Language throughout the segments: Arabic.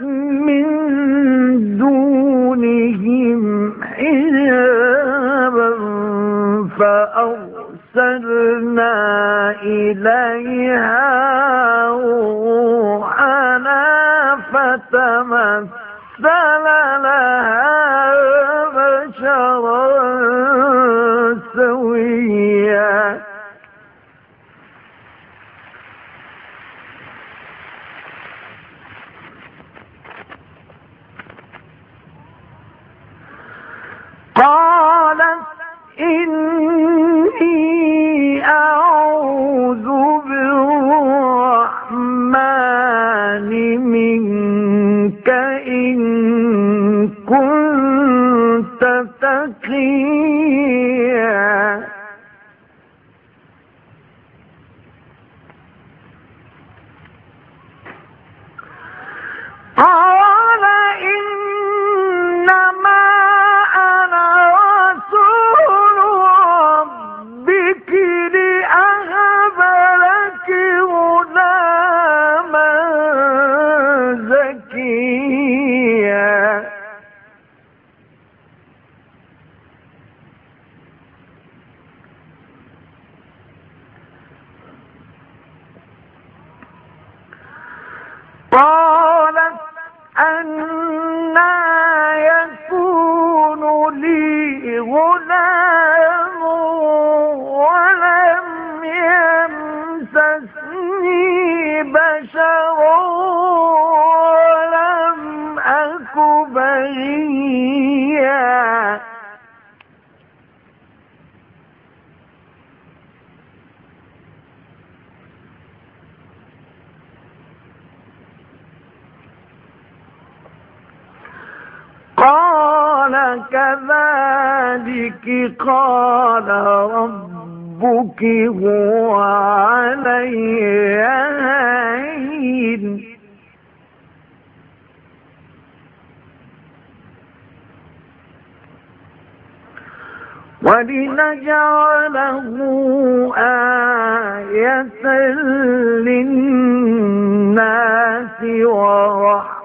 من دونهم فأرسلنا إليها روحنا فتمثل and قال كذلك قال ربك هو علي هين ولنجعله آية للناس ورحمة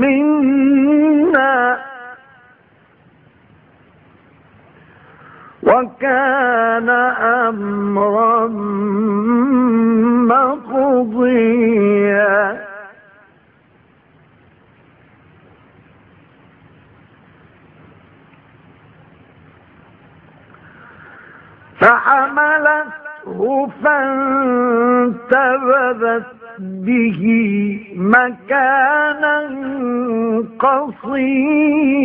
منا. وكان أمرا فحملته فانتبذت به مكانا قصيا.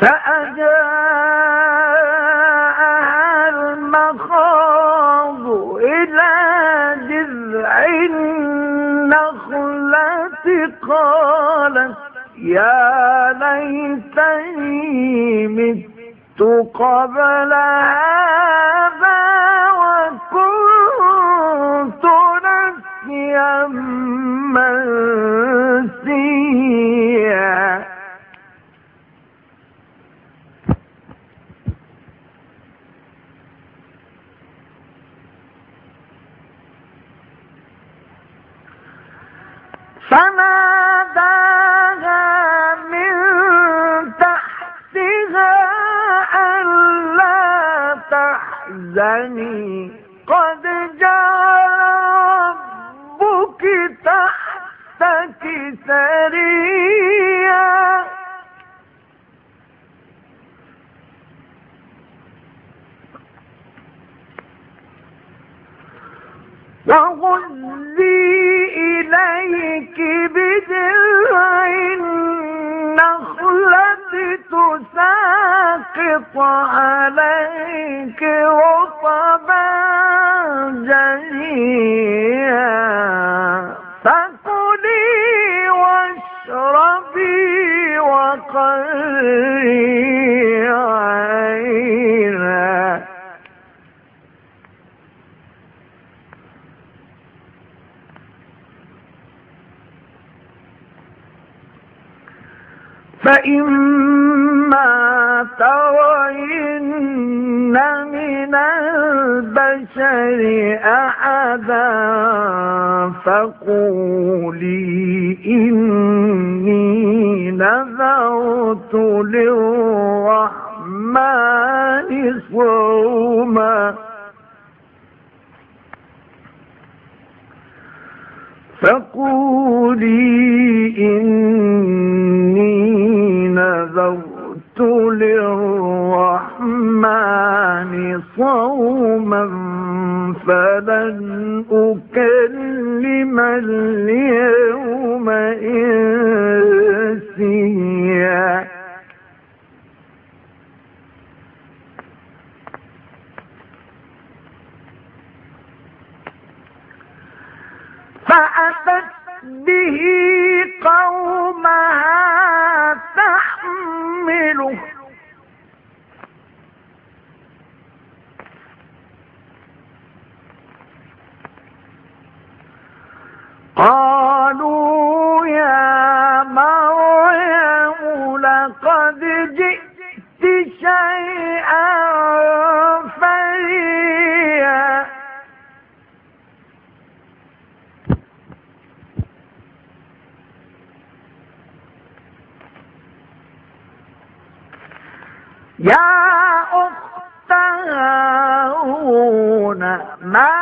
فأجاءها قالت يا ليتني مت قبل هذا وكنت نسيا منسيا. فناداها تحزني قد جعل ربك تحتك سريا وهزي إليك بجذع يسقط عليك رطبا جنيا. فكلي واشربي وقري عينا فإما ترين من البشر أحدا فقولي إني نذرت للرحمن صوما للرحمن صوما فلن أكلم اليوم إنسيا. فأتت به قومها لقد جئت شيئا فريا يا أخت هارون ما